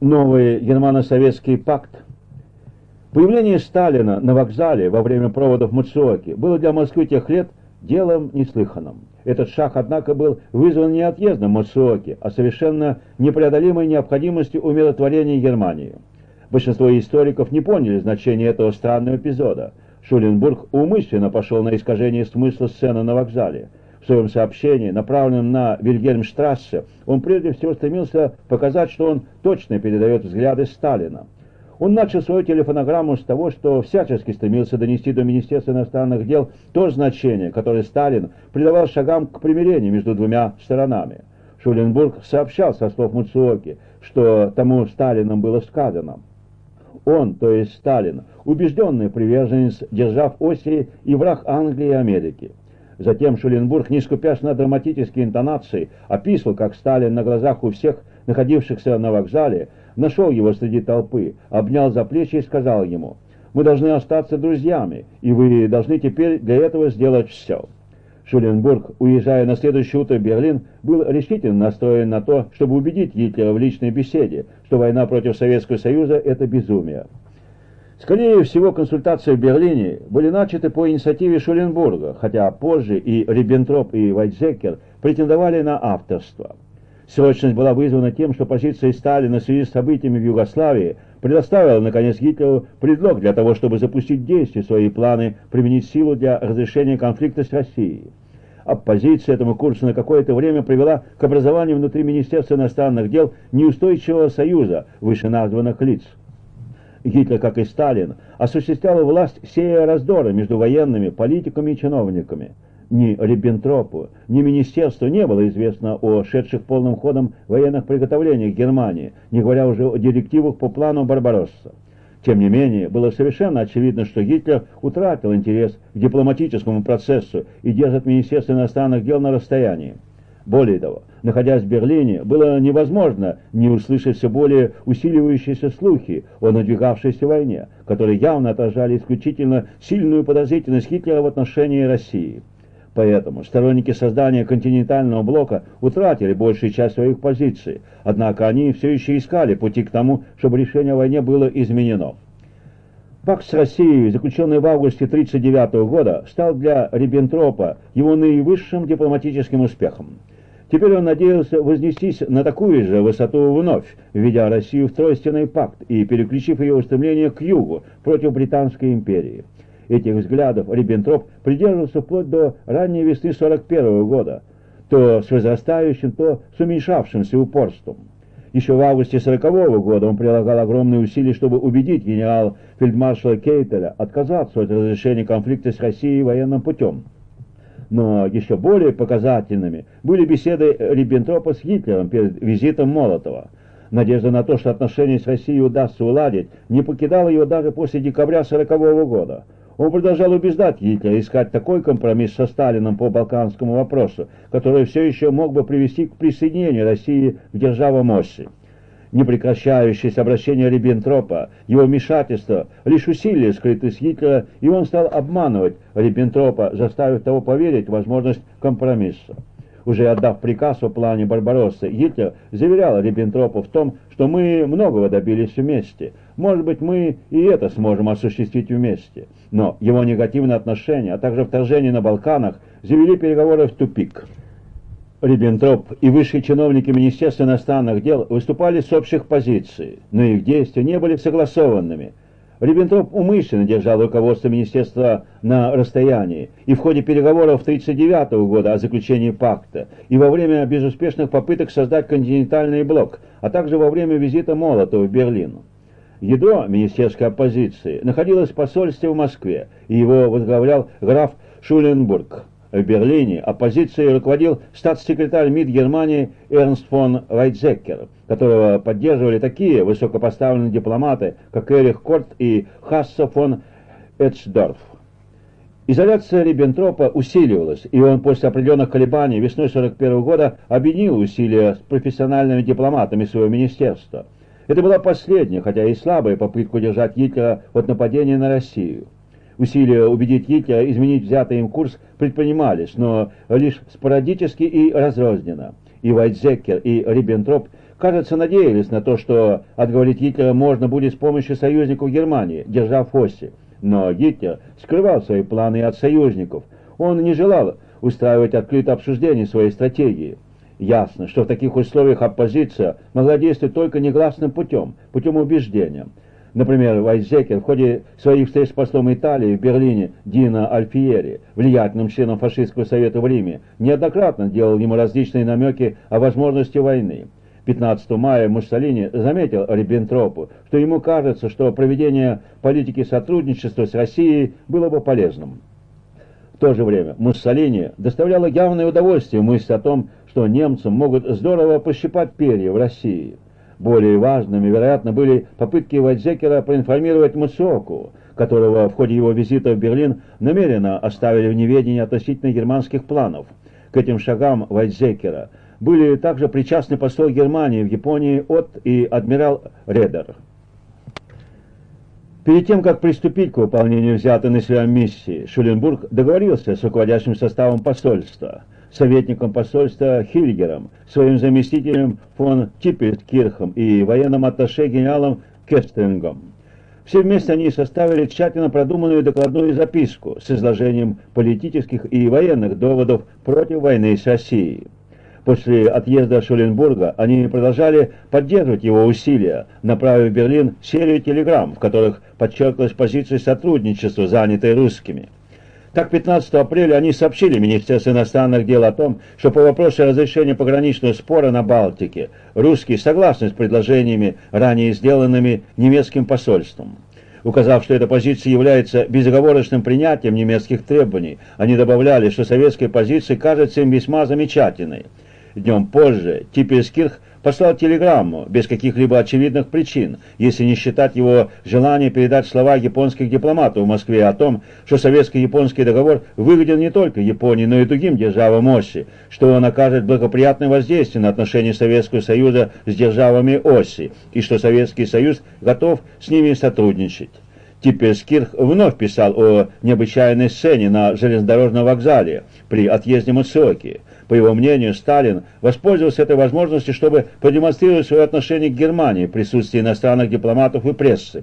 новый германо-советский пакт. Появление Сталина на вокзале во время проводов Мацуоки было для Москвы тех лет делом неслыханным. Этот шаг, однако, был вызван не отъездом Мацуоки, а совершенно непреодолимой необходимостью умиротворения Германии. Большинство историков не поняли значения этого странного эпизода. Шуленбург умышленно пошел на искажение смысла сцены на вокзале – в своем сообщении, направленном на Вильгельмштрассе, он прежде всего стремился показать, что он точно передает взгляды Сталина. Он начал свою телефонограмму с того, что всячески стремился донести до Министерства иностранных дел то значение, которое Сталин придавал шагам к примирению между двумя сторонами. Шуленбург сообщал со слов Муцуоки, что тому Сталином было сказано. Он, то есть Сталин, убежденный приверженец держав оси и враг Англии и Америки. Затем Шуленбург, не скупясь на драматические интонации, описывал, как Сталин на глазах у всех находившихся на вокзале нашел его среди толпы, обнял за плечи и сказал ему, «Мы должны остаться друзьями, и вы должны теперь для этого сделать все». Шуленбург, уезжая на следующее утро в Берлин, был решительно настроен на то, чтобы убедить Гитлера в личной беседе, что война против Советского Союза – это безумие. Скорее всего, консультации в Берлине были начаты по инициативе Шуленбурга, хотя позже и Риббентроп, и Вайтзекер претендовали на авторство. Срочность была вызвана тем, что позиция Сталина в связи с событиями в Югославии предоставила, наконец, Гитлеру предлог для того, чтобы запустить действие свои планы применить силу для разрешения конфликта с Россией. Оппозиция этому курсу на какое-то время привела к образованию внутри Министерства иностранных дел неустойчивого союза вышеназванных лиц. Гитлер, как и Сталин, осуществлял власть, сея раздоры между военными, политиками и чиновниками. Ни Риббентропу, ни министерству не было известно о шедших полным ходом военных приготовлениях Германии, не говоря уже о директивах по плану Барбаросса. Тем не менее, было совершенно очевидно, что Гитлер утратил интерес к дипломатическому процессу и держит Министерство иностранных дел на расстоянии. Более того, находясь в Берлине, было невозможно не услышать все более усиливающиеся слухи о надвигавшейся войне, которые явно отражали исключительно сильную подозрительность Гитлера в отношении России. Поэтому сторонники создания континентального блока утратили большую часть своих позиций, однако они все еще искали пути к тому, чтобы решение о войне было изменено. Пакт с Россией, заключенный в августе 1939 года, стал для Риббентропа его наивысшим дипломатическим успехом. Теперь он надеялся вознестись на такую же высоту вновь, введя Россию в тройственный пакт и переключив ее устремление к югу против Британской империи. Этих взглядов Риббентроп придерживался вплоть до ранней весны 1941 года, то с возрастающим, то с уменьшавшимся упорством. Еще в августе 1940 года он прилагал огромные усилия, чтобы убедить генерал-фельдмаршала Кейтеля отказаться от разрешения конфликта с Россией военным путем. Но еще более показательными были беседы Риббентропа с Гитлером перед визитом Молотова. Надежда на то, что отношения с Россией удастся уладить, не покидала его даже после декабря 1940 года. Он продолжал убеждать Гитлера искать такой компромисс со Сталином по балканскому вопросу, который все еще мог бы привести к присоединению России к державам Оси непрекращающееся обращение Риббентропа, его вмешательство, лишь усилие скрытость Гитлера, и он стал обманывать Риббентропа, заставив того поверить в возможность компромисса. Уже отдав приказ о плане Барбароссы, Гитлер заверял Риббентропа в том, что мы многого добились вместе. Может быть, мы и это сможем осуществить вместе. Но его негативное отношение, а также вторжение на Балканах завели переговоры в тупик. Риббентроп и высшие чиновники Министерства иностранных дел выступали с общих позиций, но их действия не были согласованными. Риббентроп умышленно держал руководство министерства на расстоянии и в ходе переговоров 1939 года о заключении пакта, и во время безуспешных попыток создать континентальный блок, а также во время визита Молотова в Берлин. Ядро министерской оппозиции находилось в посольстве в Москве, и его возглавлял граф Шуленбург в Берлине оппозицией руководил статс-секретарь МИД Германии Эрнст фон Вайтзеккер, которого поддерживали такие высокопоставленные дипломаты, как Эрих Корт и Хасса фон Эцдорф. Изоляция Риббентропа усиливалась, и он после определенных колебаний весной 1941 года объединил усилия с профессиональными дипломатами своего министерства. Это была последняя, хотя и слабая попытка удержать Гитлера от нападения на Россию. Усилия убедить Гитлера изменить взятый им курс предпринимались, но лишь спорадически и разрозненно. И Вайтзекер, и Риббентроп кажется, надеялись на то, что отговорить Гитлера можно будет с помощью союзников Германии, держав Осси. Но Гитлер скрывал свои планы от союзников. Он не желал устраивать открытое обсуждение своей стратегии. Ясно, что в таких условиях оппозиция могла действовать только негласным путем, путем убеждения. Например, Вайзекер в ходе своих встреч с послом Италии в Берлине Дино Альфиери, влиятельным членом фашистского совета в Риме, неоднократно делал ему различные намеки о возможности войны. 15 мая Муссолини заметил Риббентропу, что ему кажется, что проведение политики сотрудничества с Россией было бы полезным. В то же время Муссолини доставляло явное удовольствие мысль о том, что немцам могут здорово пощипать перья в России. Более важными, вероятно, были попытки Вайдзекера проинформировать Муссоку, которого в ходе его визита в Берлин намеренно оставили в неведении относительно германских планов. К этим шагам Вайдзекера были также причастны посол Германии в Японии от и адмирал Редер. Перед тем, как приступить к выполнению взятой на себя миссии, Шуленбург договорился с руководящим составом посольства – советником посольства Хильгером, своим заместителем фон Типпельскирхом и военным атташе генералом Кестрингом. Все вместе они составили тщательно продуманную докладную записку с изложением политических и военных доводов против войны с Россией. После отъезда Шуленбурга они продолжали поддерживать его усилия, направив в Берлин серию телеграмм, в которых подчеркивалась позиция сотрудничества, занятой русскими. Так, 15 апреля они сообщили Министерству иностранных дел о том, что по вопросу разрешения пограничного спора на Балтике русские согласны с предложениями, ранее сделанными немецким посольством. Указав, что эта позиция является безоговорочным принятием немецких требований, они добавляли, что советская позиция кажется им весьма замечательной. Днем позже Типельскирх послал телеграмму без каких-либо очевидных причин, если не считать его желания передать слова японских дипломатов в Москве о том, что советско-японский договор выгоден не только Японии, но и другим державам оси, что он окажет благоприятное воздействие на отношения Советского Союза с державами оси, и что Советский Союз готов с ними сотрудничать. Теперь Скирх вновь писал о необычайной сцене на железнодорожном вокзале при отъезде Муцоки. По его мнению, Сталин воспользовался этой возможностью, чтобы продемонстрировать свое отношение к Германии в присутствии иностранных дипломатов и прессы.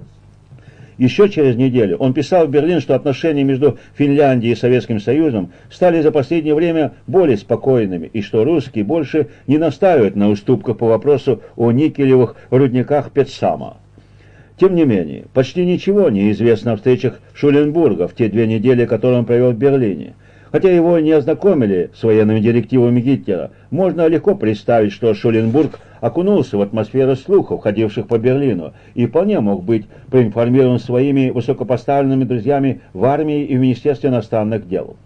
Еще через неделю он писал в Берлин, что отношения между Финляндией и Советским Союзом стали за последнее время более спокойными, и что русские больше не настаивают на уступках по вопросу о никелевых рудниках Петсама. Тем не менее, почти ничего не известно о встречах Шуленбурга в те две недели, которые он провел в Берлине. Хотя его не ознакомили с военными директивами Гитлера, можно легко представить, что Шуленбург окунулся в атмосферу слухов, ходивших по Берлину, и вполне мог быть проинформирован своими высокопоставленными друзьями в армии и в Министерстве иностранных дел.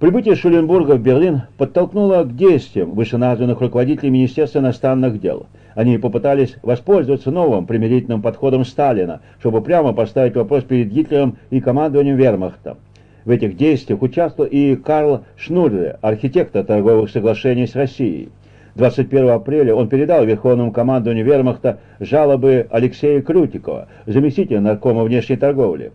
Прибытие Шуленбурга в Берлин подтолкнуло к действиям вышеназванных руководителей Министерства иностранных дел. Они попытались воспользоваться новым примирительным подходом Сталина, чтобы прямо поставить вопрос перед Гитлером и командованием вермахта. В этих действиях участвовал и Карл Шнурле, архитектор торговых соглашений с Россией. 21 апреля он передал Верховному командованию вермахта жалобы Алексея Крутикова, заместителя наркома внешней торговли.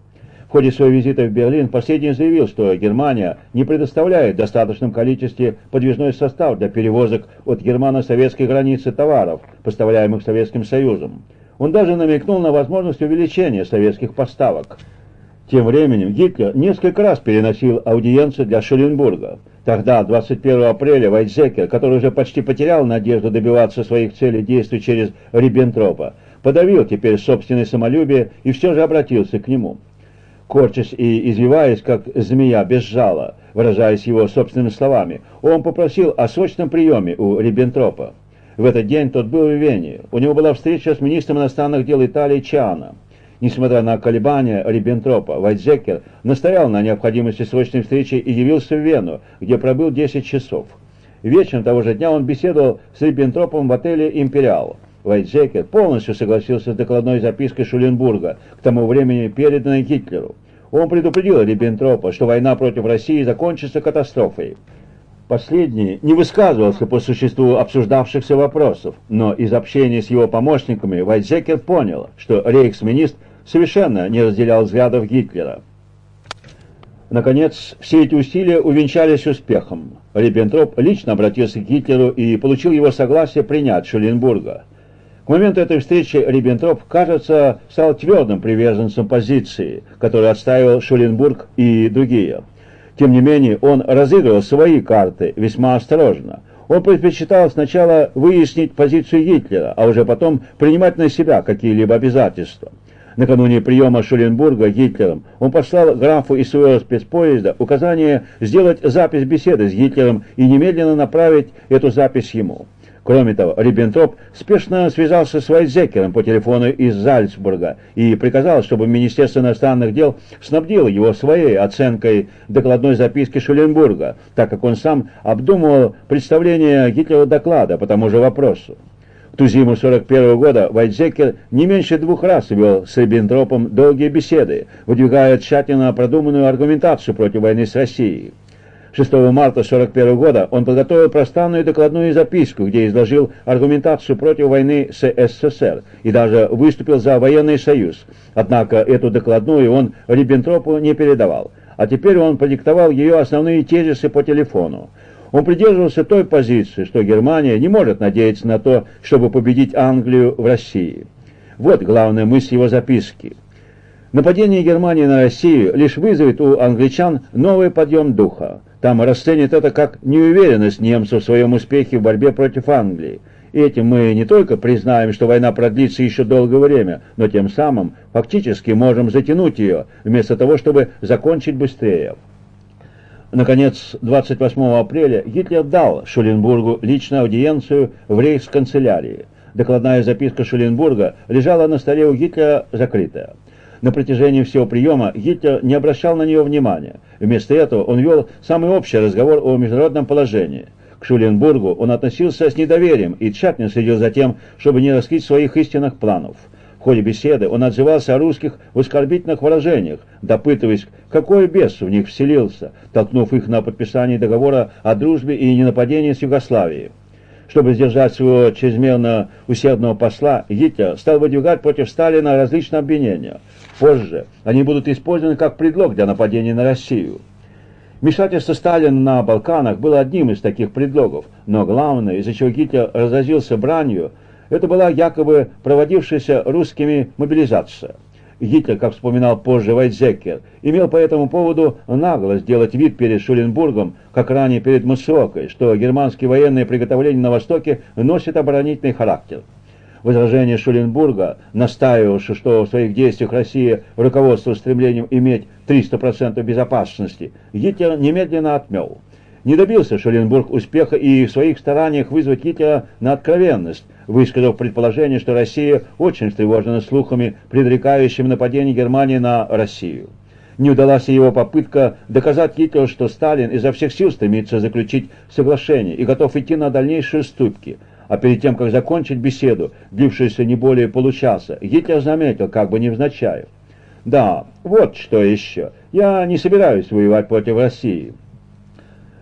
Ходе своего визита в Берлин последний заявил, что Германия не предоставляет в достаточном количестве подвижной состав для перевозок от германо-советской границы товаров, поставляемых Советским Союзом. Он даже намекнул на возможность увеличения советских поставок. Тем временем Гитлер несколько раз переносил аудиенцию для Шуленбурга. Тогда, 21 апреля, Вайтзекер, который уже почти потерял надежду добиваться своих целей, действуя через Риббентропа, подавил теперь собственное самолюбие и все же обратился к нему. Корчась и извиваясь, как змея без жала, выражаясь его собственными словами, он попросил о срочном приеме у Риббентропа. В этот день тот был в Вене. У него была встреча с министром иностранных дел Италии Чиано. Несмотря на колебания Риббентропа, Вайтзекер настоял на необходимости срочной встречи и явился в Вену, где пробыл 10 часов. Вечером того же дня он беседовал с Риббентропом в отеле «Империал». Вайтзекер полностью согласился с докладной запиской Шуленбурга, к тому времени переданной Гитлеру. Он предупредил Риббентропа, что война против России закончится катастрофой. Последний не высказывался по существу обсуждавшихся вопросов, но из общения с его помощниками Вайтзекер понял, что рейхсминистр совершенно не разделял взглядов Гитлера. Наконец, все эти усилия увенчались успехом. Риббентроп лично обратился к Гитлеру и получил его согласие принять Шуленбурга. К моменту этой встречи Риббентроп, кажется, стал твердым приверженцем позиции, которую отстаивал Шуленбург и другие. Тем не менее, он разыгрывал свои карты весьма осторожно. Он предпочитал сначала выяснить позицию Гитлера, а уже потом принимать на себя какие-либо обязательства. Накануне приема Шуленбурга Гитлером он послал графу из своего спецпоезда указание сделать запись беседы с Гитлером и немедленно направить эту запись ему. Кроме того, Риббентроп спешно связался с Вайтзекером по телефону из Зальцбурга и приказал, чтобы Министерство иностранных дел снабдило его своей оценкой докладной записки Шуленбурга, так как он сам обдумывал представление Гитлера доклада по тому же вопросу. В ту зиму 41 года Вайтзекер не меньше двух раз вел с Риббентропом долгие беседы, выдвигая тщательно продуманную аргументацию против войны с Россией. 6 марта 1941 года он подготовил пространную докладную записку, где изложил аргументацию против войны с СССР и даже выступил за военный союз. Однако эту докладную он Риббентропу не передавал, а теперь он продиктовал ее основные тезисы по телефону. Он придерживался той позиции, что Германия не может надеяться на то, чтобы победить Англию в России. Вот главная мысль его записки. Нападение Германии на Россию лишь вызовет у англичан новый подъем духа. Там расценят это как неуверенность немцев в своем успехе в борьбе против Англии. И этим мы не только признаем, что война продлится еще долгое время, но тем самым фактически можем затянуть ее, вместо того, чтобы закончить быстрее. Наконец, 28 апреля Гитлер дал Шуленбургу личную аудиенцию в рейхсканцелярии. Докладная записка Шуленбурга лежала на столе у Гитлера закрытая. На протяжении всего приема Гитлер не обращал на нее внимания. Вместо этого он вел самый общий разговор о международном положении. К Шуленбургу он относился с недоверием и тщательно следил за тем, чтобы не раскрыть своих истинных планов. В ходе беседы он отзывался о русских в оскорбительных выражениях, допытываясь, какой бес в них вселился, толкнув их на подписание договора о дружбе и ненападении с Югославией. Чтобы сдержать своего чрезмерно усердного посла, Гитлер стал выдвигать против Сталина различные обвинения. Позже они будут использованы как предлог для нападения на Россию. Вмешательство Сталина на Балканах было одним из таких предлогов, но главное, из-за чего Гитлер разразился бранью, это была якобы проводившаяся русскими мобилизация. Гитлер, как вспоминал позже Вайтзекер, имел по этому поводу нагло сделать вид перед Шуленбургом, как ранее перед Мусокой, что германские военные приготовления на Востоке носят оборонительный характер. Возражение Шуленбурга, настаивавшего, что в своих действиях Россия руководствуется стремлением иметь 300% безопасности, Гитлер немедленно отмел. Не добился Шуленбург успеха и в своих стараниях вызвать Гитлера на откровенность, высказав предположение, что Россия очень встревожена слухами, предрекающими нападение Германии на Россию. Не удалась его попытка доказать Гитлеру, что Сталин изо всех сил стремится заключить соглашение и готов идти на дальнейшие ступки. А перед тем, как закончить беседу, длившуюся не более получаса, Гитлер заметил, как бы невзначай. «Да, вот что еще. Я не собираюсь воевать против России».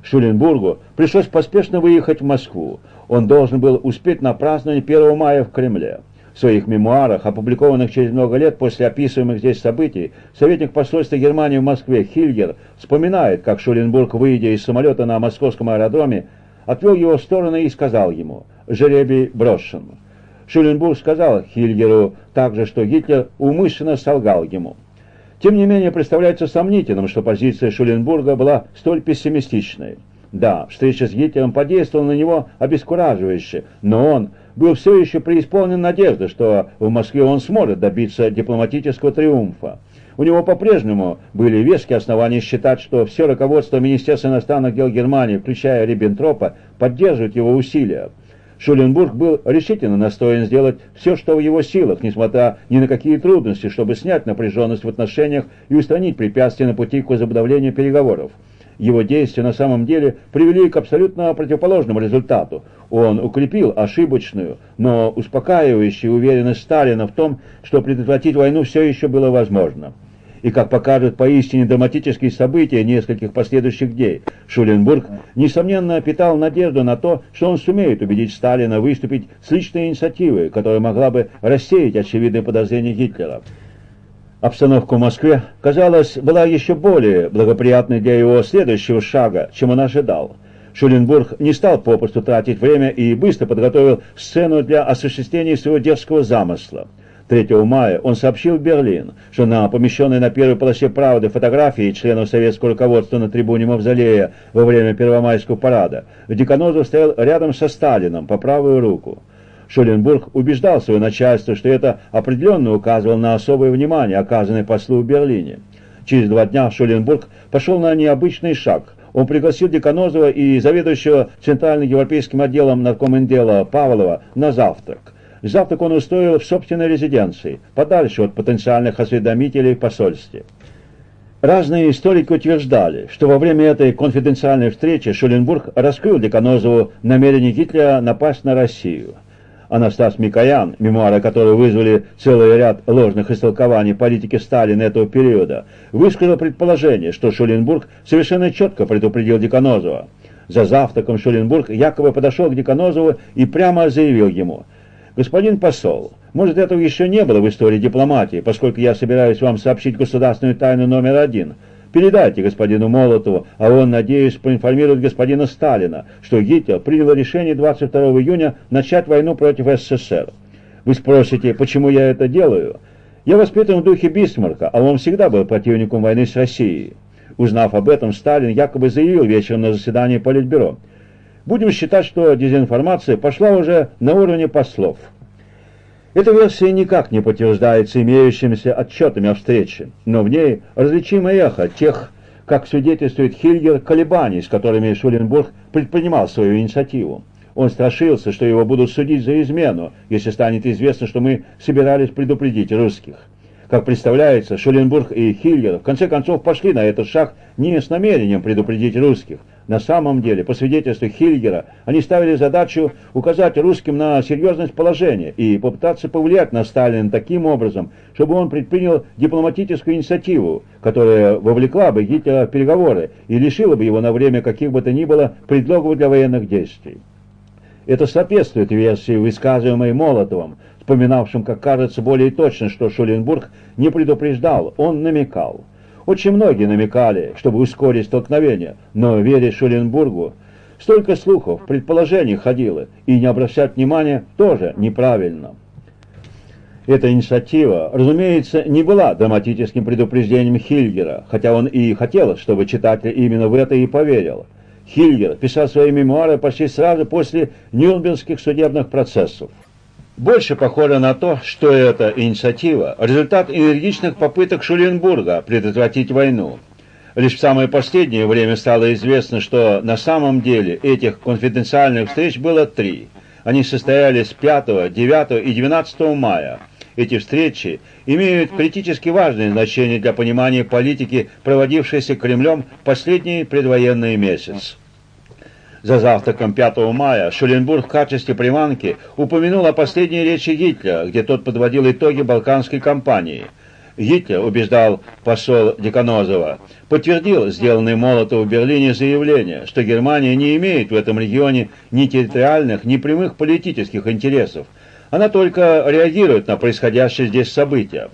Шуленбургу пришлось поспешно выехать в Москву он должен был успеть на празднование 1 мая в Кремле. В своих мемуарах, опубликованных через много лет после описываемых здесь событий, советник посольства Германии в Москве Хильгер вспоминает, как Шуленбург, выйдя из самолета на московском аэродроме, отвел его в сторону и сказал ему «Жеребий брошен». Шуленбург сказал Хильгеру также, что Гитлер умышленно солгал ему. Тем не менее, представляется сомнительным, что позиция Шуленбурга была столь пессимистичной. Да, встреча с Гитлером подействовала на него обескураживающе, но он был все еще преисполнен надежды, что в Москве он сможет добиться дипломатического триумфа. У него по-прежнему были веские основания считать, что все руководство Министерства иностранных дел Германии, включая Риббентропа, поддерживает его усилия. Шуленбург был решительно настроен сделать все, что в его силах, несмотря ни на какие трудности, чтобы снять напряженность в отношениях и устранить препятствия на пути к возобновлению переговоров. Его действия на самом деле привели к абсолютно противоположному результату. Он укрепил ошибочную, но успокаивающую уверенность Сталина в том, что предотвратить войну все еще было возможно. И как покажут поистине драматические события нескольких последующих дней, Шуленбург, несомненно, питал надежду на то, что он сумеет убедить Сталина выступить с личной инициативой, которая могла бы рассеять очевидные подозрения Гитлера. Обстановка в Москве, казалось, была еще более благоприятной для его следующего шага, чем он ожидал. Шуленбург не стал попросту тратить время и быстро подготовил сцену для осуществления своего дерзкого замысла. 3 мая он сообщил в Берлин, что на помещенной на первой полосе «Правды» фотографии членов советского руководства на трибуне Мавзолея во время Первомайского парада Деканозов стоял рядом со Сталином по правую руку. Шуленбург убеждал свое начальство, что это определенно указывало на особое внимание, оказанное послу в Берлине. Через два дня Шуленбург пошел на необычный шаг. Он пригласил Деканозова и заведующего Центральным европейским отделом наркомендела Павлова на завтрак. Завтрак он устроил в собственной резиденции, подальше от потенциальных осведомителей в посольстве. Разные историки утверждали, что во время этой конфиденциальной встречи Шуленбург раскрыл Деканозову намерение Гитлера напасть на Россию. Анастас Микоян, мемуары которые вызвали целый ряд ложных истолкований политики Сталина этого периода, высказал предположение, что Шуленбург совершенно четко предупредил Деканозова. За завтраком Шуленбург якобы подошел к Деканозову и прямо заявил ему «Господин посол, может этого еще не было в истории дипломатии, поскольку я собираюсь вам сообщить государственную тайну номер один – Передайте господину Молотову, а он, надеюсь, поинформирует господина Сталина, что Гитлер принял решение 22 июня начать войну против СССР. Вы спросите, почему я это делаю? Я воспитан в духе Бисмарка, а он всегда был противником войны с Россией. Узнав об этом, Сталин якобы заявил вечером на заседании Политбюро. Будем считать, что дезинформация пошла уже на уровне послов. Эта версия никак не подтверждается имеющимися отчетами о встрече, но в ней различимо эхо тех, как свидетельствует Хильгер, колебаний, с которыми Шуленбург предпринимал свою инициативу. Он страшился, что его будут судить за измену, если станет известно, что мы собирались предупредить русских. Как представляется, Шуленбург и Хильгер в конце концов пошли на этот шаг не с намерением предупредить русских, на самом деле, по свидетельству Хильгера, они ставили задачу указать русским на серьезность положения и попытаться повлиять на Сталина таким образом, чтобы он предпринял дипломатическую инициативу, которая вовлекла бы Гитлера в переговоры и лишила бы его на время каких бы то ни было предлогов для военных действий. Это соответствует версии, высказываемой Молотовым, вспоминавшим, как кажется, более точно, что Шуленбург не предупреждал, он намекал. Очень многие намекали, чтобы ускорить столкновение, но, веря Шуленбургу, столько слухов, предположений ходило, и не обращать внимания тоже неправильно. Эта инициатива, разумеется, не была драматическим предупреждением Хильгера, хотя он и хотел, чтобы читатель именно в это и поверил. Хильгер писал свои мемуары почти сразу после Нюрнбергских судебных процессов. Больше похоже на то, что эта инициатива – результат энергичных попыток Шуленбурга предотвратить войну. Лишь в самое последнее время стало известно, что на самом деле этих конфиденциальных встреч было три. Они состоялись 5, 9 и 12 мая. Эти встречи имеют критически важное значение для понимания политики, проводившейся Кремлем последний предвоенный месяц. За завтраком 5 мая Шуленбург в качестве приманки упомянул о последней речи Гитлера, где тот подводил итоги Балканской кампании. Гитлер, убеждал посол Деканозова, подтвердил сделанное Молотов в Берлине заявление, что Германия не имеет в этом регионе ни территориальных, ни прямых политических интересов. Она только реагирует на происходящее здесь события.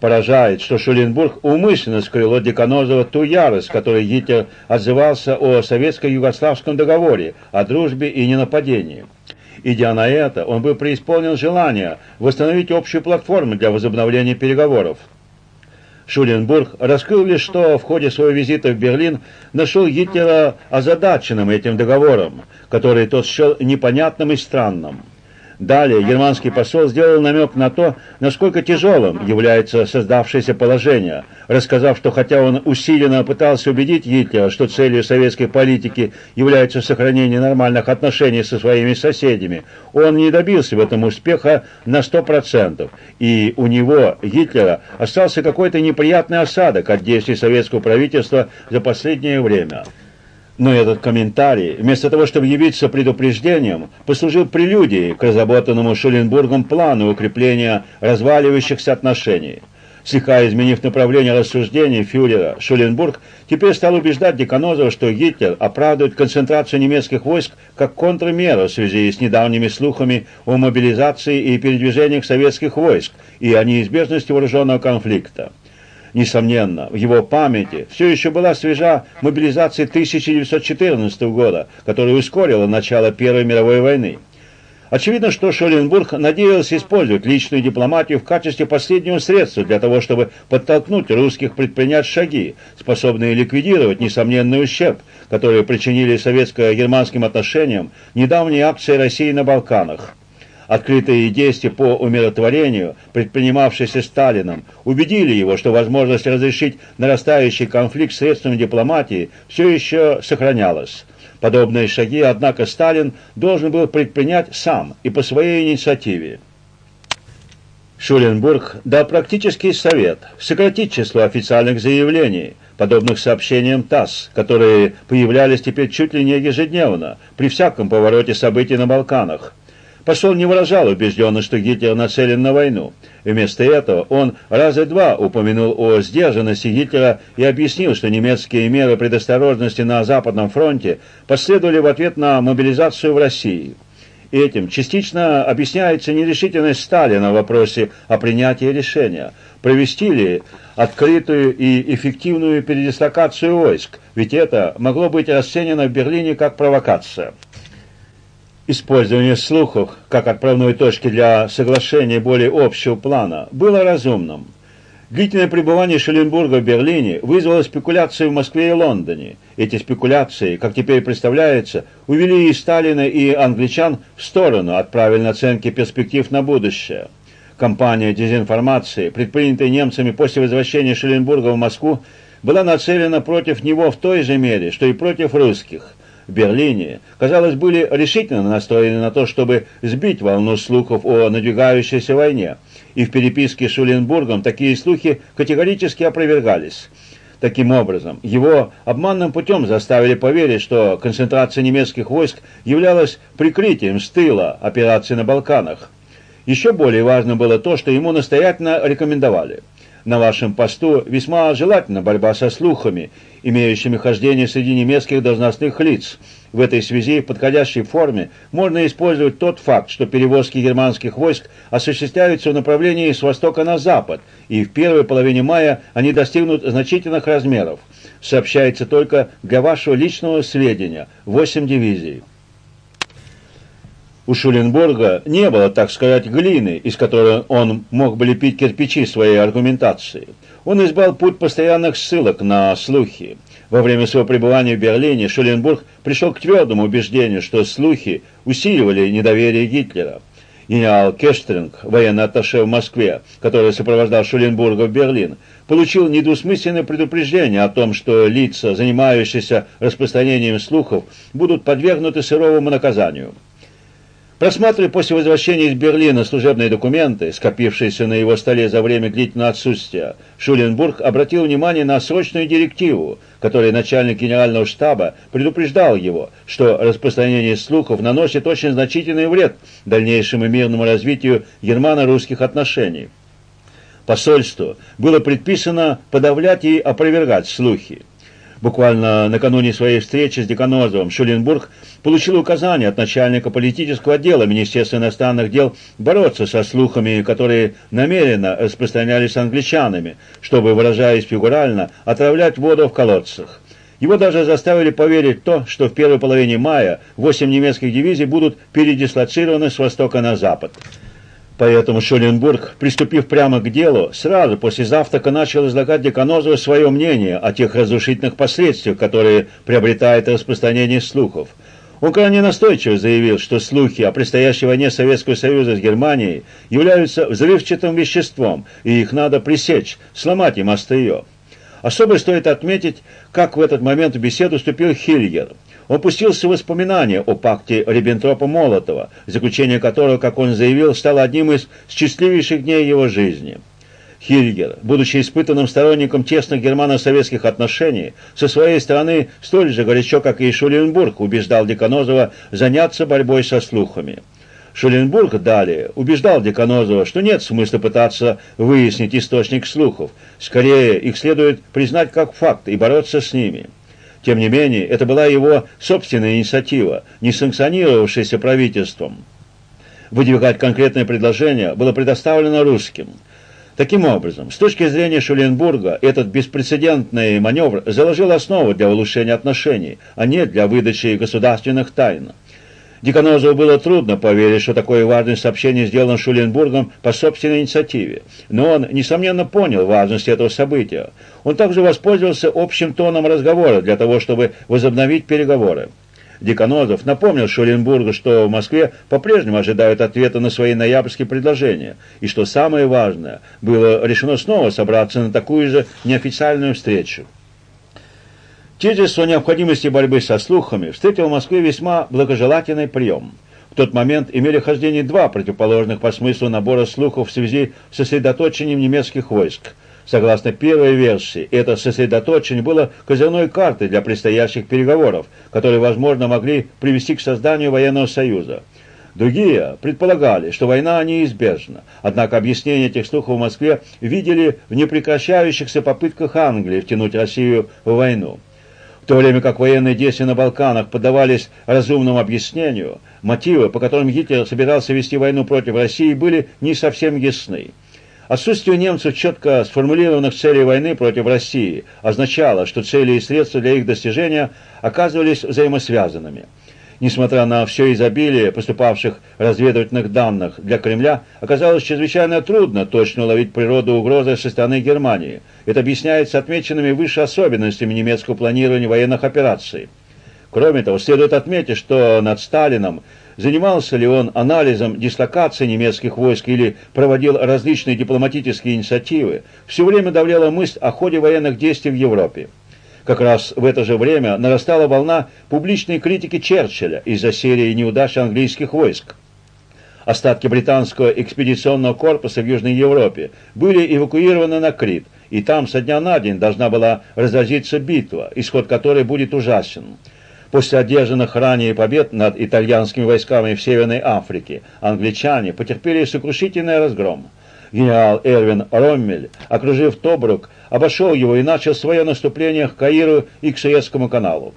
Поражает, что Шуленбург умышленно скрыл от Деканозова ту ярость, которой Гитлер отзывался о советско-югославском договоре, о дружбе и ненападении. Идя на это, он был преисполнен желания восстановить общую платформу для возобновления переговоров. Шуленбург раскрыл лишь, что в ходе своего визита в Берлин нашел Гитлера озадаченным этим договором, который тот счел непонятным и странным. Далее германский посол сделал намек на то, насколько тяжелым является создавшееся положение, рассказав, что хотя он усиленно пытался убедить Гитлера, что целью советской политики является сохранение нормальных отношений со своими соседями, он не добился в этом успеха на 100%, и у него, Гитлера, остался какой-то неприятный осадок от действий советского правительства за последнее время. Но этот комментарий, вместо того, чтобы явиться предупреждением, послужил прелюдией к разработанному Шуленбургом плану укрепления разваливающихся отношений. Слегка изменив направление рассуждений фюрера, Шуленбург теперь стал убеждать Деканозова, что Гитлер оправдывает концентрацию немецких войск как контрмеру в связи с недавними слухами о мобилизации и передвижениях советских войск и о неизбежности вооруженного конфликта. Несомненно, в его памяти все еще была свежа мобилизация 1914 года, которая ускорила начало Первой мировой войны. Очевидно, что Шоленбург надеялся использовать личную дипломатию в качестве последнего средства для того, чтобы подтолкнуть русских предпринять шаги, способные ликвидировать несомненный ущерб, который причинили советско-германским отношениям недавние акции России на Балканах. Открытые действия по умиротворению, предпринимавшиеся Сталином, убедили его, что возможность разрешить нарастающий конфликт средствами дипломатии все еще сохранялась. Подобные шаги, однако, Сталин должен был предпринять сам и по своей инициативе. Шуленбург дал практический совет сократить число официальных заявлений, подобных сообщениям ТАСС, которые появлялись теперь чуть ли не ежедневно, при всяком повороте событий на Балканах. Посол не выражал убежденность, что Гитлер нацелен на войну. Вместо этого он раза два упомянул о сдержанности Гитлера и объяснил, что немецкие меры предосторожности на Западном фронте последовали в ответ на мобилизацию в России. Этим частично объясняется нерешительность Сталина в вопросе о принятии решения, провести ли открытую и эффективную передислокацию войск, ведь это могло быть расценено в Берлине как провокация. Использование слухов как отправной точки для соглашения более общего плана было разумным. Длительное пребывание Шелленбурга в Берлине вызвало спекуляции в Москве и Лондоне. Эти спекуляции, как теперь представляется, увели и Сталина, и англичан в сторону от правильной оценки перспектив на будущее. Кампания дезинформации, предпринятая немцами после возвращения Шелленбурга в Москву, была нацелена против него в той же мере, что и против русских Берлине, казалось, были решительно настроены на то, чтобы сбить волну слухов о надвигающейся войне, и в переписке с Шуленбургом такие слухи категорически опровергались. Таким образом, его обманным путем заставили поверить, что концентрация немецких войск являлась прикрытием с тыла операции на Балканах. Еще более важно было то, что ему настоятельно рекомендовали – на вашем посту весьма желательна борьба со слухами, имеющими хождение среди немецких должностных лиц. В этой связи в подходящей форме можно использовать тот факт, что перевозки германских войск осуществляются в направлении с востока на запад, и в первой половине мая они достигнут значительных размеров. Сообщается только для вашего личного сведения 8 дивизий. У Шуленбурга не было, так сказать, глины, из которой он мог бы лепить кирпичи своей аргументации. Он избрал путь постоянных ссылок на слухи. Во время своего пребывания в Берлине Шуленбург пришел к твердому убеждению, что слухи усиливали недоверие Гитлера. Генерал Кештеринг, военный атташе в Москве, который сопровождал Шуленбурга в Берлин, получил недвусмысленное предупреждение о том, что лица, занимающиеся распространением слухов, будут подвергнуты сыровому наказанию. Просматривая после возвращения из Берлина служебные документы, скопившиеся на его столе за время длительного отсутствия, Шуленбург обратил внимание на срочную директиву, которой начальник генерального штаба предупреждал его, что распространение слухов наносит очень значительный вред дальнейшему мирному развитию германо-русских отношений. Посольству было предписано подавлять и опровергать слухи. Буквально накануне своей встречи с Деканозовым Шуленбург получил указание от начальника политического отдела Министерства иностранных дел бороться со слухами, которые намеренно распространялись англичанами, чтобы, выражаясь фигурально, отравлять воду в колодцах. Его даже заставили поверить в то, что в первой половине мая восемь немецких дивизий будут передислоцированы с востока на запад. Поэтому Шуленбург, приступив прямо к делу, сразу после завтрака начал излагать Деканозову свое мнение о тех разрушительных последствиях, которые приобретает распространение слухов. Он крайне настойчиво заявил, что слухи о предстоящей войне Советского Союза с Германией являются взрывчатым веществом, и их надо пресечь, сломать им острие. Особо стоит отметить, как в этот момент в беседу вступил Хильгер – он пустился в воспоминания о пакте Риббентропа-Молотова, заключение которого, как он заявил, стало одним из счастливейших дней его жизни. Хильгер, будучи испытанным сторонником тесных германо-советских отношений, со своей стороны столь же горячо, как и Шуленбург, убеждал Деканозова заняться борьбой со слухами. Шуленбург далее убеждал Деканозова, что нет смысла пытаться выяснить источник слухов, скорее их следует признать как факт и бороться с ними. Тем не менее, это была его собственная инициатива, не санкционировавшаяся правительством. Выдвигать конкретное предложение было предоставлено русским. Таким образом, с точки зрения Шуленбурга, этот беспрецедентный маневр заложил основу для улучшения отношений, а не для выдачи государственных тайн. Деканозову было трудно поверить, что такое важное сообщение сделано Шуленбургом по собственной инициативе, но он, несомненно, понял важность этого события. Он также воспользовался общим тоном разговора для того, чтобы возобновить переговоры. Деканозов напомнил Шуленбургу, что в Москве по-прежнему ожидают ответа на свои ноябрьские предложения, и что самое важное, было решено снова собраться на такую же неофициальную встречу. Тезис о необходимости борьбы со слухами встретил в Москве весьма благожелательный прием. В тот момент имели хождение два противоположных по смыслу набора слухов в связи с сосредоточением немецких войск. Согласно первой версии, это сосредоточение было козырной картой для предстоящих переговоров, которые, возможно, могли привести к созданию военного союза. Другие предполагали, что война неизбежна, однако объяснение этих слухов в Москве видели в непрекращающихся попытках Англии втянуть Россию в войну то время как военные действия на Балканах поддавались разумному объяснению, мотивы, по которым Гитлер собирался вести войну против России, были не совсем ясны. Отсутствие немцев четко сформулированных целей войны против России означало, что цели и средства для их достижения оказывались взаимосвязанными. Несмотря на все изобилие поступавших разведывательных данных для Кремля, оказалось чрезвычайно трудно точно уловить природу угрозы со стороны Германии. Это объясняется отмеченными выше особенностями немецкого планирования военных операций. Кроме того, следует отметить, что над Сталином занимался ли он анализом дислокации немецких войск или проводил различные дипломатические инициативы, все время давляла мысль о ходе военных действий в Европе. Как раз в это же время нарастала волна публичной критики Черчилля из-за серии неудач английских войск. Остатки британского экспедиционного корпуса в Южной Европе были эвакуированы на Крит, и там со дня на день должна была разразиться битва, исход которой будет ужасен. После одержанных ранее побед над итальянскими войсками в Северной Африке англичане потерпели сокрушительный разгром. Генерал Эрвин Роммель, окружив Тобрук, обошел его и начал свое наступление к Каиру и к Суэцкому каналу.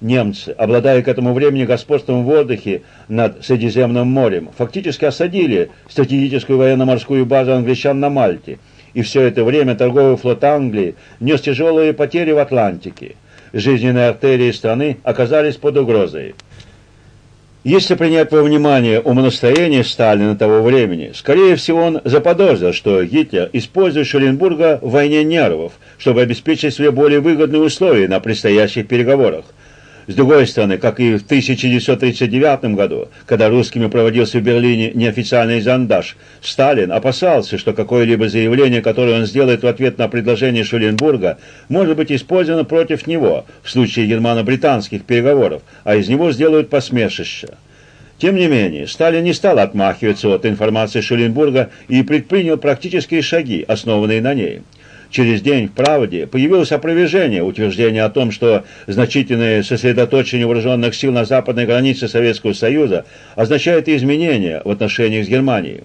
Немцы, обладая к этому времени господством в воздухе над Средиземным морем, фактически осадили стратегическую военно-морскую базу англичан на Мальте, и все это время торговый флот Англии нес тяжелые потери в Атлантике. Жизненные артерии страны оказались под угрозой. Если принять во внимание умонастроение Сталина того времени, скорее всего он заподозрил, что Гитлер использует Шуленбурга в войне нервов, чтобы обеспечить себе более выгодные условия на предстоящих переговорах. С другой стороны, как и в 1939 году, когда русскими проводился в Берлине неофициальный зондаж, Сталин опасался, что какое-либо заявление, которое он сделает в ответ на предложение Шуленбурга, может быть использовано против него в случае германо-британских переговоров, а из него сделают посмешище. Тем не менее, Сталин не стал отмахиваться от информации Шуленбурга и предпринял практические шаги, основанные на ней. Через день в «Правде» появилось опровержение утверждения о том, что значительное сосредоточение вооруженных сил на западной границе Советского Союза означает изменения в отношениях с Германией.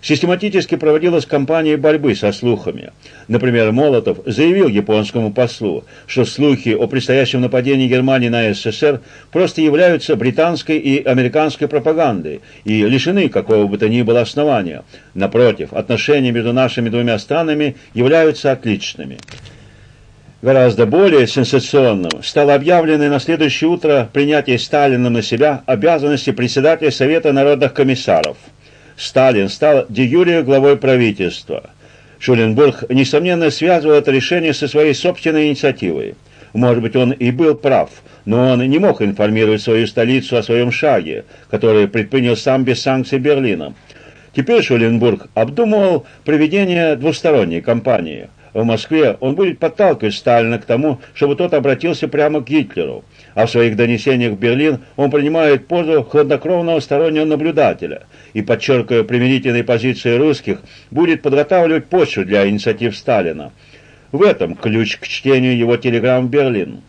Систематически проводилась кампания борьбы со слухами. Например, Молотов заявил японскому послу, что слухи о предстоящем нападении Германии на СССР просто являются британской и американской пропагандой и лишены какого бы то ни было основания. Напротив, отношения между нашими двумя странами являются отличными. Гораздо более сенсационным стало объявленное на следующее утро принятие Сталином на себя обязанности председателя Совета народных комиссаров – Сталин стал де юре главой правительства. Шуленбург, несомненно, связывал это решение со своей собственной инициативой. Может быть, он и был прав, но он не мог информировать свою столицу о своем шаге, который предпринял сам без санкций Берлина. Теперь Шуленбург обдумывал проведение двусторонней кампании. В Москве он будет подталкивать Сталина к тому, чтобы тот обратился прямо к Гитлеру а в своих донесениях в Берлин он принимает позу хладнокровного стороннего наблюдателя и, подчеркивая примирительные позиции русских, будет подготавливать почву для инициатив Сталина. В этом ключ к чтению его телеграмм в Берлин.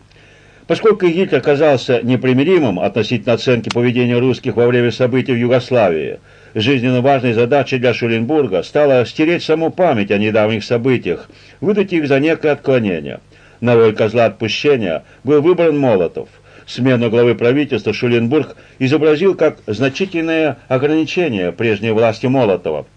Поскольку Гитлер оказался непримиримым относительно оценки поведения русских во время событий в Югославии, жизненно важной задачей для Шуленбурга стало стереть саму память о недавних событиях, выдать их за некое отклонение. На роль козла отпущения был выбран Молотов. Смену главы правительства Шуленбург изобразил как значительное ограничение прежней власти Молотова –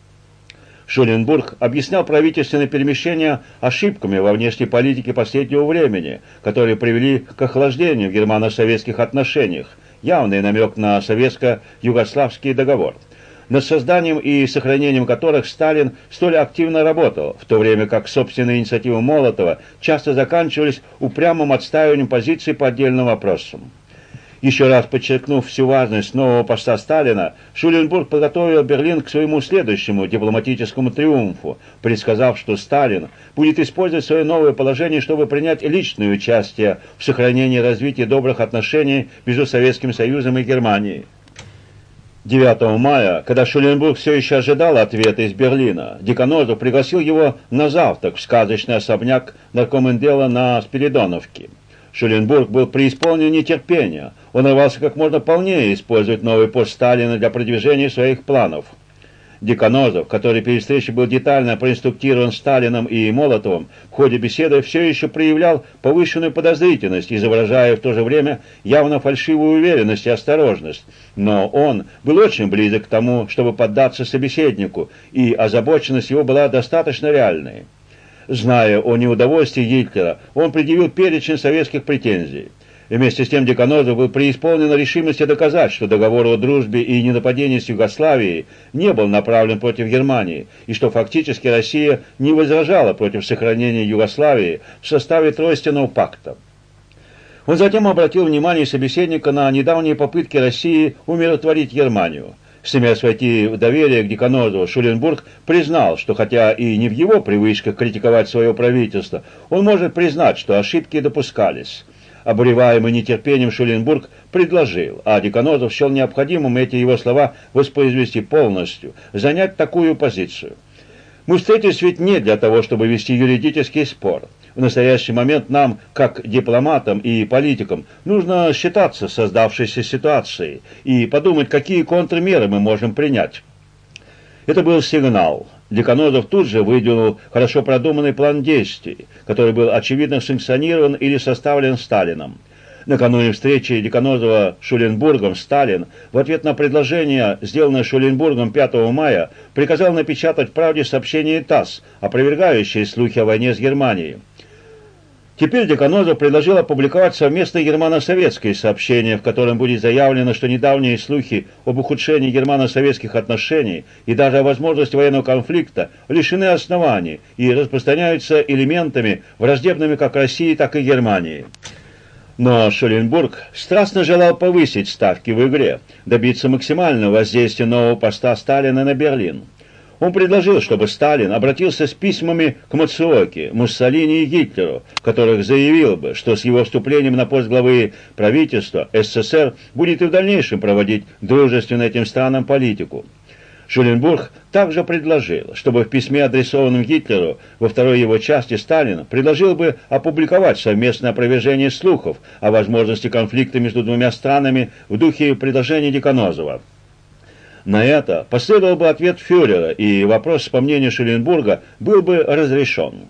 Шуленбург объяснял правительственные перемещения ошибками во внешней политике последнего времени, которые привели к охлаждению германо-советских отношениях, явный намек на советско-югославский договор, над созданием и сохранением которых Сталин столь активно работал, в то время как собственные инициативы Молотова часто заканчивались упрямым отстаиванием позиций по отдельным вопросам. Еще раз подчеркнув всю важность нового поста Сталина, Шуленбург подготовил Берлин к своему следующему дипломатическому триумфу, предсказав, что Сталин будет использовать свое новое положение, чтобы принять личное участие в сохранении и развитии добрых отношений между Советским Союзом и Германией. 9 мая, когда Шуленбург все еще ожидал ответа из Берлина, Деканозов пригласил его на завтрак в сказочный особняк наркомендела на Спиридоновке. Шуленбург был преисполнен нетерпения. Он рвался как можно полнее использовать новый пост Сталина для продвижения своих планов. Деканозов, который перед встречей был детально проинструктирован Сталином и Молотовым, в ходе беседы все еще проявлял повышенную подозрительность, изображая в то же время явно фальшивую уверенность и осторожность. Но он был очень близок к тому, чтобы поддаться собеседнику, и озабоченность его была достаточно реальной. Зная о неудовольствии Гитлера, он предъявил перечень советских претензий. И вместе с тем Деканозов был преисполнен решимости доказать, что договор о дружбе и ненападении с Югославией не был направлен против Германии, и что фактически Россия не возражала против сохранения Югославии в составе Тройственного пакта. Он затем обратил внимание собеседника на недавние попытки России умиротворить Германию. Стремясь войти в доверие к Деканозову, Шуленбург признал, что хотя и не в его привычках критиковать свое правительство, он может признать, что ошибки допускались. Обуреваемый нетерпением Шуленбург предложил, а Деканозов счел необходимым эти его слова воспроизвести полностью, занять такую позицию. Мы встретились ведь не для того, чтобы вести юридический спор. В настоящий момент нам, как дипломатам и политикам, нужно считаться создавшейся ситуацией и подумать, какие контрмеры мы можем принять. Это был сигнал. Деканозов тут же выдвинул хорошо продуманный план действий, который был очевидно санкционирован или составлен Сталином. Накануне встречи Деканозова с Шуленбургом Сталин в ответ на предложение, сделанное Шуленбургом 5 мая, приказал напечатать в «Правде» сообщение ТАСС, опровергающее слухи о войне с Германией. Теперь Деканозов предложил опубликовать совместное германо-советское сообщение, в котором будет заявлено, что недавние слухи об ухудшении германо-советских отношений и даже о возможности военного конфликта лишены оснований и распространяются элементами, враждебными как России, так и Германии. Но Шуленбург страстно желал повысить ставки в игре, добиться максимального воздействия нового поста Сталина на Берлин. Он предложил, чтобы Сталин обратился с письмами к Мацуоке, Муссолини и Гитлеру, которых заявил бы, что с его вступлением на пост главы правительства СССР будет и в дальнейшем проводить дружественную этим странам политику. Шуленбург также предложил, чтобы в письме, адресованном Гитлеру во второй его части Сталин предложил бы опубликовать совместное опровержение слухов о возможности конфликта между двумя странами в духе предложений Деканозова. На это последовал бы ответ фюрера, и вопрос, по мнению Шуленбурга, был бы разрешен.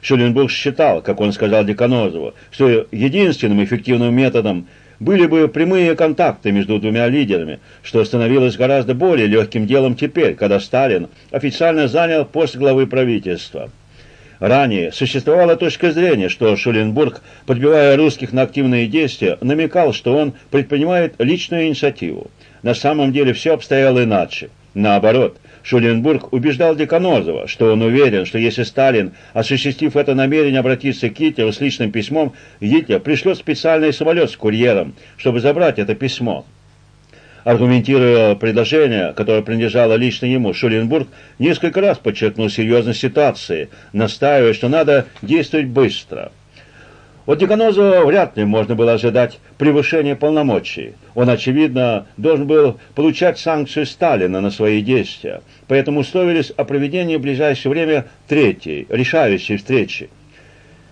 Шуленбург считал, как он сказал Деканозову, что единственным эффективным методом были бы прямые контакты между двумя лидерами, что становилось гораздо более легким делом теперь, когда Сталин официально занял пост главы правительства. Ранее существовала точка зрения, что Шуленбург, подбивая русских на активные действия, намекал, что он предпринимает личную инициативу. На самом деле все обстояло иначе. Наоборот, Шуленбург убеждал Деканозова, что он уверен, что если Сталин, осуществив это намерение обратиться к Гитлеру с личным письмом, Гитлер пришлет специальный самолет с курьером, чтобы забрать это письмо. Аргументируя предложение, которое принадлежало лично ему, Шуленбург несколько раз подчеркнул серьезность ситуации, настаивая, что надо действовать быстро. От Деканозова вряд ли можно было ожидать превышения полномочий. Он, очевидно, должен был получать санкцию Сталина на свои действия, поэтому условились о проведении в ближайшее время третьей, решающей встречи.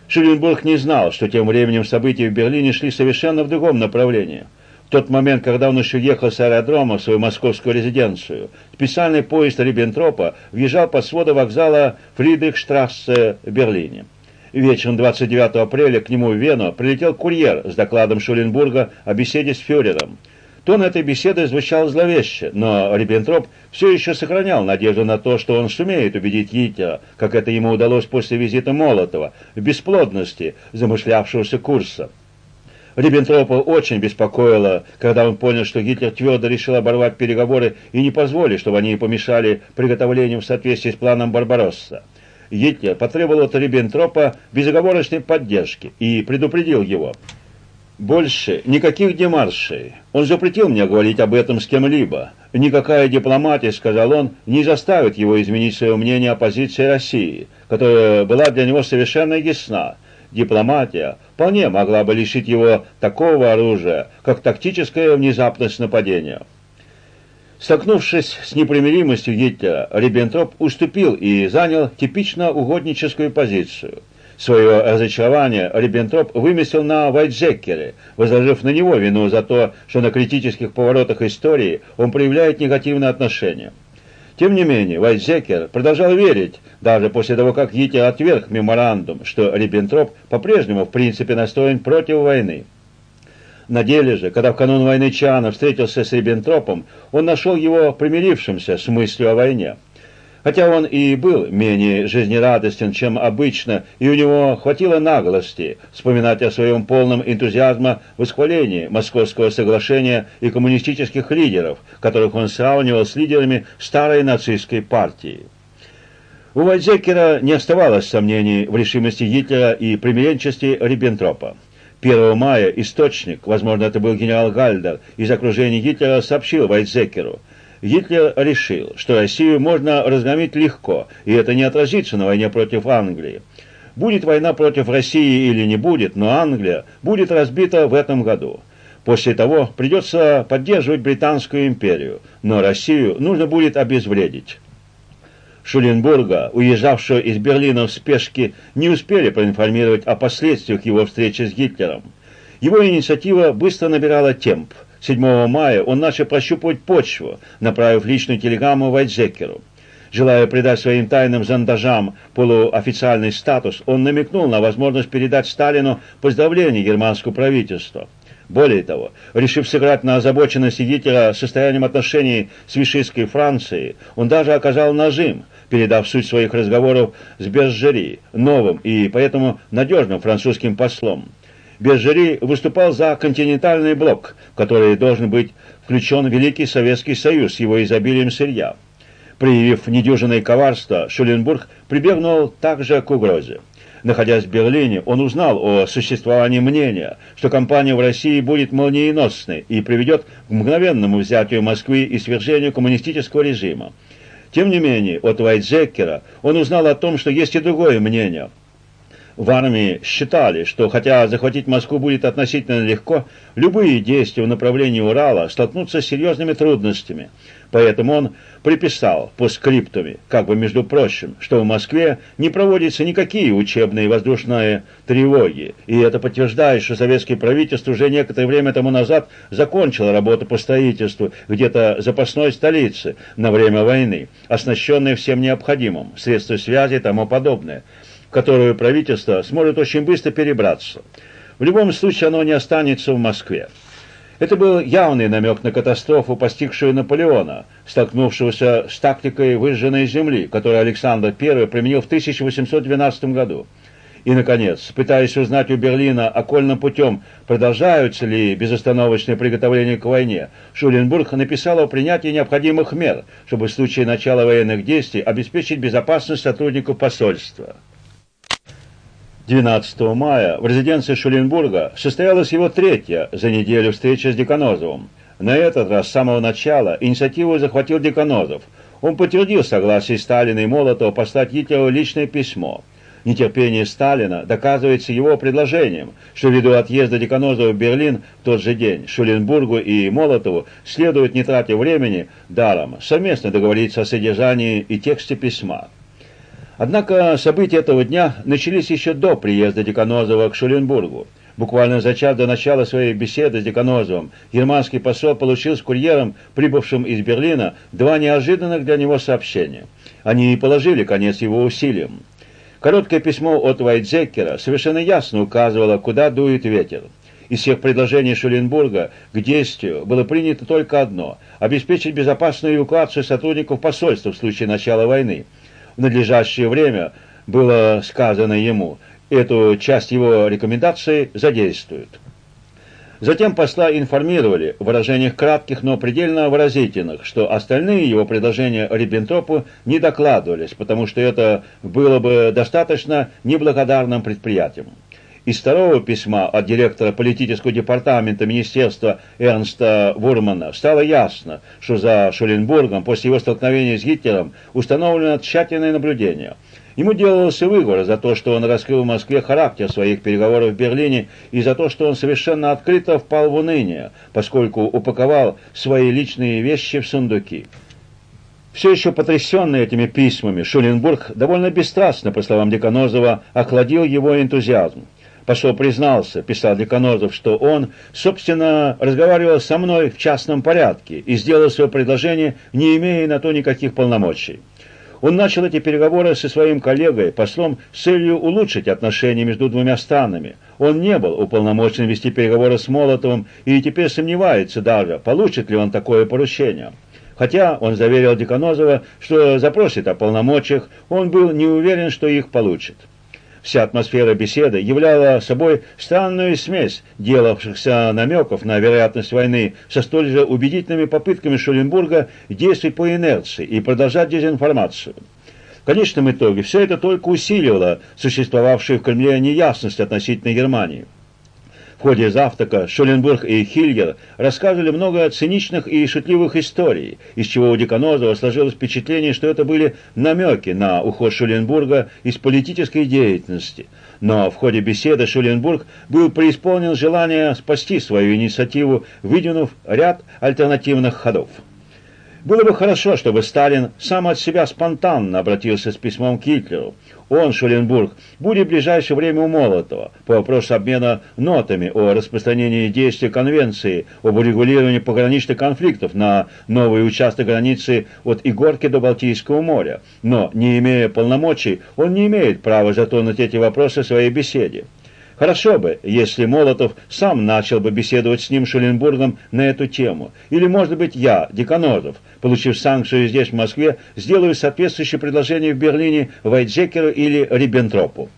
Шуленбург не знал, что тем временем события в Берлине шли совершенно в другом направлении. В тот момент, когда он еще ехал с аэродрома в свою московскую резиденцию, специальный поезд Риббентропа въезжал под своды вокзала Фридрихштрассе в Берлине. Вечером 29 апреля к нему в Вену прилетел курьер с докладом Шуленбурга о беседе с фюрером. Тон этой беседы звучал зловеще, но Риббентроп все еще сохранял надежду на то, что он сумеет убедить Гитлера, как это ему удалось после визита Молотова, в бесплодности замышлявшегося курса. Риббентропа очень беспокоило, когда он понял, что Гитлер твердо решил оборвать переговоры и не позволить, чтобы они помешали приготовлению в соответствии с планом Барбаросса. Гитлер потребовал от Риббентропа безоговорочной поддержки и предупредил его. «Больше никаких демаршей. Он запретил мне говорить об этом с кем-либо. Никакая дипломатия, — сказал он, — не заставит его изменить свое мнение о позиции России, которая была для него совершенно ясна. Дипломатия вполне могла бы лишить его такого оружия, как тактическая внезапность нападения». Столкнувшись с непримиримостью Гитлера, Риббентроп уступил и занял типично угодническую позицию. Свое разочарование Риббентроп выместил на Вайтзеккере, возложив на него вину за то, что на критических поворотах истории он проявляет негативное отношение. Тем не менее, Вайтзекер продолжал верить, даже после того, как Гитлер отверг меморандум, что Риббентроп по-прежнему в принципе настроен против войны. На деле же, когда в канун войны Чана встретился с Риббентропом, он нашел его примирившимся с мыслью о войне. Хотя он и был менее жизнерадостен, чем обычно, и у него хватило наглости вспоминать о своем полном энтузиазма восхвалении Московского соглашения и коммунистических лидеров, которых он сравнивал с лидерами старой нацистской партии. У Вальзекера не оставалось сомнений в решимости Гитлера и примиренчести Риббентропа. 1 мая источник, возможно, это был генерал Гальдер, из окружения Гитлера сообщил Вайтзекеру. Гитлер решил, что Россию можно разгромить легко, и это не отразится на войне против Англии. Будет война против России или не будет, но Англия будет разбита в этом году. После того придется поддерживать Британскую империю, но Россию нужно будет обезвредить. Шуленбурга, уезжавшего из Берлина в спешке, не успели проинформировать о последствиях его встречи с Гитлером. Его инициатива быстро набирала темп. 7 мая он начал прощупывать почву, направив личную телеграмму Вайтзекеру. Желая придать своим тайным зондажам полуофициальный статус, он намекнул на возможность передать Сталину поздравление германскому правительству. Более того, решив сыграть на озабоченности Гитлера состоянием отношений с вишистской Францией, он даже оказал нажим, передав суть своих разговоров с Бержери, новым и поэтому надежным французским послом. Бержери выступал за континентальный блок, в который должен быть включен Великий Советский Союз с его изобилием сырья. Проявив недюжинное коварство, Шуленбург прибегнул также к угрозе. Находясь в Берлине, он узнал о существовании мнения, что кампания в России будет молниеносной и приведет к мгновенному взятию Москвы и свержению коммунистического режима. Тем не менее, от Вайтзеккера он узнал о том, что есть и другое мнение. В армии считали, что хотя захватить Москву будет относительно легко, любые действия в направлении Урала столкнутся с серьезными трудностями. Поэтому он приписал по скриптуме, как бы между прочим, что в Москве не проводятся никакие учебные воздушные тревоги, и это подтверждает, что советское правительство уже некоторое время тому назад закончило работу по строительству где-то запасной столицы на время войны, оснащенной всем необходимым, средства связи и тому подобное, которую правительство сможет очень быстро перебраться. В любом случае оно не останется в Москве. Это был явный намек на катастрофу, постигшую Наполеона, столкнувшегося с тактикой выжженной земли, которую Александр I применил в 1812 году. И, наконец, пытаясь узнать у Берлина окольным путем, продолжаются ли безостановочные приготовления к войне, Шуленбург написал о принятии необходимых мер, чтобы в случае начала военных действий обеспечить безопасность сотрудников посольства. 12 мая в резиденции Шуленбурга состоялась его третья за неделю встреча с Деканозовым. На этот раз с самого начала инициативу захватил Деканозов. Он подтвердил согласие Сталина и Молотова послать Гитлеру личное письмо. Нетерпение Сталина доказывается его предложением, что ввиду отъезда Деканозова в Берлин в тот же день Шуленбургу и Молотову следует, не тратя времени, даром, совместно договориться о содержании и тексте письма. Однако события этого дня начались еще до приезда Деканозова к Шуленбургу. Буквально за час до начала своей беседы с Деканозовым германский посол получил с курьером, прибывшим из Берлина, два неожиданных для него сообщения. Они и положили конец его усилиям. Короткое письмо от Вайтзеккера совершенно ясно указывало, куда дует ветер. Из всех предложений Шуленбурга к действию было принято только одно – обеспечить безопасную эвакуацию сотрудников посольства в случае начала войны. В надлежащее время было сказано ему, эту часть его рекомендаций задействуют. Затем посла информировали в выражениях кратких, но предельно выразительных, что остальные его предложения Риббентропу не докладывались, потому что это было бы достаточно неблагодарным предприятием. Из второго письма от директора политического департамента Министерства Эрнста Вурмана стало ясно, что за Шуленбургом после его столкновения с Гитлером установлено тщательное наблюдение. Ему делался выговор за то, что он раскрыл в Москве характер своих переговоров в Берлине и за то, что он совершенно открыто впал в уныние, поскольку упаковал свои личные вещи в сундуки. Все еще потрясенный этими письмами, Шуленбург довольно бесстрастно, по словам Деканозова, охладил его энтузиазм. Посол признался, писал Деканозов, что он, собственно, разговаривал со мной в частном порядке и сделал свое предложение, не имея на то никаких полномочий. Он начал эти переговоры со своим коллегой, послом, с целью улучшить отношения между двумя странами. Он не был уполномочен вести переговоры с Молотовым и теперь сомневается даже, получит ли он такое поручение. Хотя он заверил Деканозова, что запросит о полномочиях, он был не уверен, что их получит. Вся атмосфера беседы являла собой странную смесь делавшихся намеков на вероятность войны со столь же убедительными попытками Шуленбурга действовать по инерции и продолжать дезинформацию. В конечном итоге все это только усиливало существовавшую в Кремле неясность относительно Германии ходе завтрака Шуленбург и Хильгер рассказывали много циничных и шутливых историй, из чего у Деканозова сложилось впечатление, что это были намеки на уход Шуленбурга из политической деятельности. Но в ходе беседы Шуленбург был преисполнен желания спасти свою инициативу, выдвинув ряд альтернативных ходов. Было бы хорошо, чтобы Сталин сам от себя спонтанно обратился с письмом к Гитлеру, он, Шуленбург, будет в ближайшее время у Молотова по вопросу обмена нотами о распространении действия Конвенции об урегулировании пограничных конфликтов на новый участок границы от Игорки до Балтийского моря. Но, не имея полномочий, он не имеет права затронуть эти вопросы в своей беседе. Хорошо бы, если Молотов сам начал бы беседовать с ним Шуленбургом на эту тему. Или, может быть, я, Деканозов, получив санкцию здесь, в Москве, сделаю соответствующее предложение в Берлине Вайтзекеру или Риббентропу.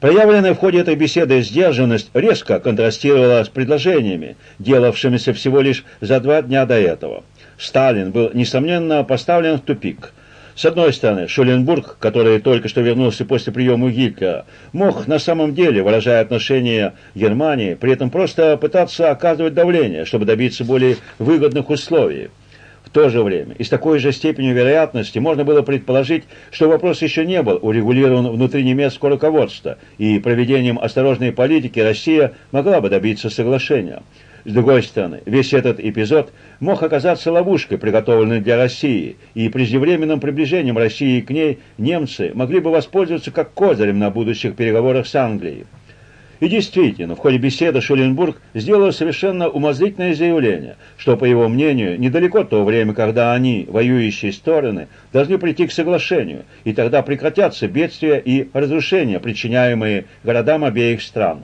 Проявленная в ходе этой беседы сдержанность резко контрастировала с предложениями, делавшимися всего лишь за два дня до этого. Сталин был, несомненно, поставлен в тупик – с одной стороны, Шуленбург, который только что вернулся после приема Гитлера, мог на самом деле, выражая отношение Германии, при этом просто пытаться оказывать давление, чтобы добиться более выгодных условий. В то же время и с такой же степенью вероятности можно было предположить, что вопрос еще не был урегулирован внутри немецкого руководства, и проведением осторожной политики Россия могла бы добиться соглашения. С другой стороны, весь этот эпизод мог оказаться ловушкой, приготовленной для России, и преждевременным приближением России к ней немцы могли бы воспользоваться как козырем на будущих переговорах с Англией. И действительно, в ходе беседы Шуленбург сделал совершенно умозрительное заявление, что, по его мнению, недалеко то время, когда они, воюющие стороны, должны прийти к соглашению, и тогда прекратятся бедствия и разрушения, причиняемые городам обеих стран.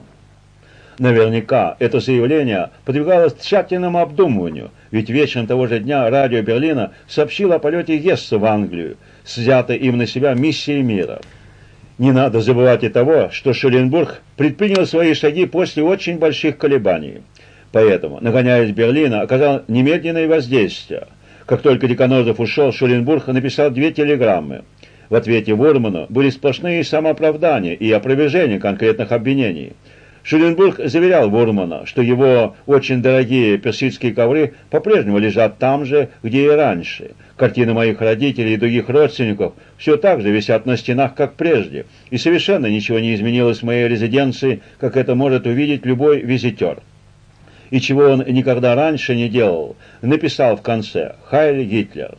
Наверняка это заявление подвергалось тщательному обдумыванию, ведь вечером того же дня радио Берлина сообщило о полете Гесса в Англию, с взятой им на себя миссией мира. Не надо забывать и того, что Шуленбург предпринял свои шаги после очень больших колебаний. Поэтому, нагоняясь Берлина, оказал немедленное воздействие. Как только Деканозов ушел, Шуленбург написал две телеграммы. В ответе Вурману были сплошные самооправдания и опровержения конкретных обвинений – Шуленбург заверял Бурмана, что его очень дорогие персидские ковры по-прежнему лежат там же, где и раньше. Картины моих родителей и других родственников все так же висят на стенах, как прежде, и совершенно ничего не изменилось в моей резиденции, как это может увидеть любой визитер. И чего он никогда раньше не делал, написал в конце «Хайль Гитлер».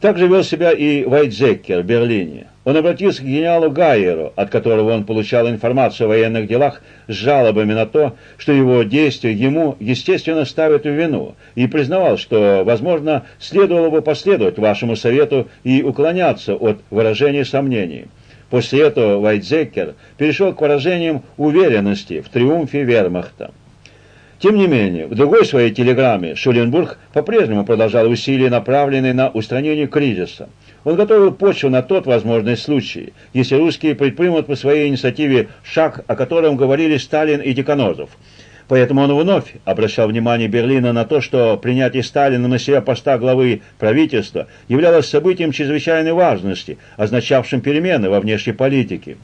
Так же вел себя и Вайтзеккер в Берлине. Он обратился к генералу Гайеру, от которого он получал информацию о военных делах с жалобами на то, что его действия ему, естественно, ставят в вину, и признавал, что, возможно, следовало бы последовать вашему совету и уклоняться от выражения сомнений. После этого Вайтзеккер перешел к выражениям уверенности в триумфе вермахта. Тем не менее, в другой своей телеграмме Шуленбург по-прежнему продолжал усилия, направленные на устранение кризиса. Он готовил почву на тот возможный случай, если русские предпримут по своей инициативе шаг, о котором говорили Сталин и Деканозов. Поэтому он вновь обращал внимание Берлина на то, что принятие Сталина на себя поста главы правительства являлось событием чрезвычайной важности, означавшим перемены во внешней политике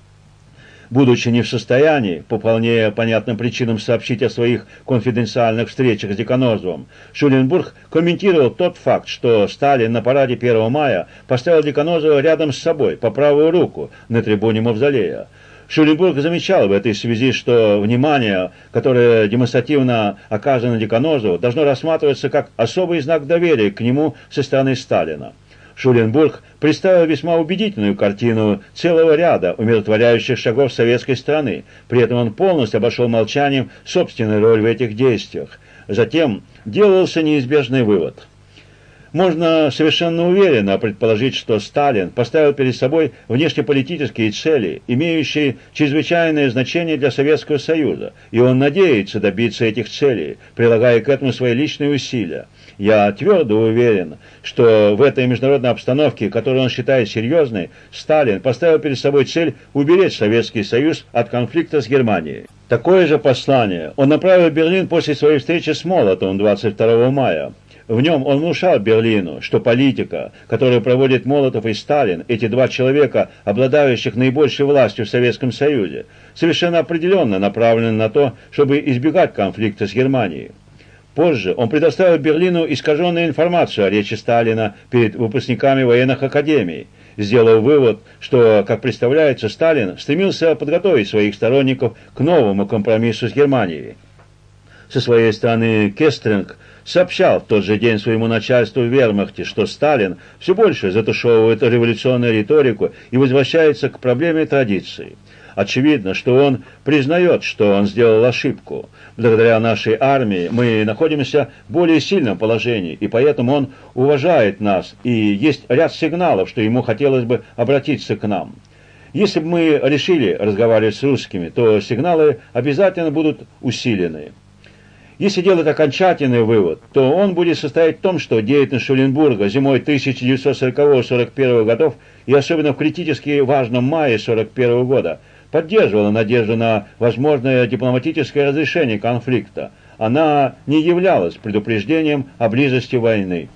будучи не в состоянии, по вполне понятным причинам, сообщить о своих конфиденциальных встречах с Деканозовым, Шуленбург комментировал тот факт, что Сталин на параде 1 мая поставил Деканозова рядом с собой, по правую руку, на трибуне Мавзолея. Шуленбург замечал в этой связи, что внимание, которое демонстративно оказано Деканозову, должно рассматриваться как особый знак доверия к нему со стороны Сталина. Шуленбург представил весьма убедительную картину целого ряда умиротворяющих шагов советской страны. При этом он полностью обошел молчанием собственную роль в этих действиях. Затем делался неизбежный вывод. Можно совершенно уверенно предположить, что Сталин поставил перед собой внешнеполитические цели, имеющие чрезвычайное значение для Советского Союза, и он надеется добиться этих целей, прилагая к этому свои личные усилия. Я твердо уверен, что в этой международной обстановке, которую он считает серьезной, Сталин поставил перед собой цель уберечь Советский Союз от конфликта с Германией. Такое же послание он направил в Берлин после своей встречи с Молотовым 22 мая. В нем он внушал Берлину, что политика, которую проводят Молотов и Сталин, эти два человека, обладающих наибольшей властью в Советском Союзе, совершенно определенно направлена на то, чтобы избегать конфликта с Германией. Позже он предоставил Берлину искаженную информацию о речи Сталина перед выпускниками военных академий, сделав вывод, что, как представляется, Сталин стремился подготовить своих сторонников к новому компромиссу с Германией. Со своей стороны Кестринг сообщал в тот же день своему начальству в Вермахте, что Сталин все больше затушевывает революционную риторику и возвращается к проблеме традиции. Очевидно, что он признает, что он сделал ошибку. Благодаря нашей армии мы находимся в более сильном положении, и поэтому он уважает нас, и есть ряд сигналов, что ему хотелось бы обратиться к нам. Если бы мы решили разговаривать с русскими, то сигналы обязательно будут усилены. Если делать окончательный вывод, то он будет состоять в том, что деятельность Шуленбурга зимой 1940-41 годов и особенно в критически важном мае 1941 года – поддерживала надежду на возможное дипломатическое разрешение конфликта. Она не являлась предупреждением о близости войны.